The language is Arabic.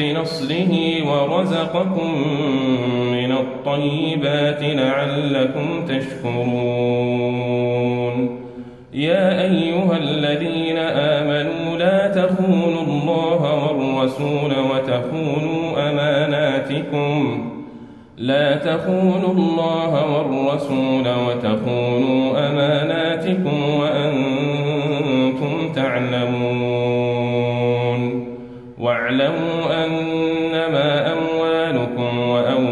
بنصره ورزقكم من الطيبات لعلكم تشكرون. يا أيها الذين آمنوا لا تخونوا الله والرسول وتخونوا أماناتكم. لا تخونوا الله والرسول وتخونوا أماناتكم وأنتم تعلمون. واعلموا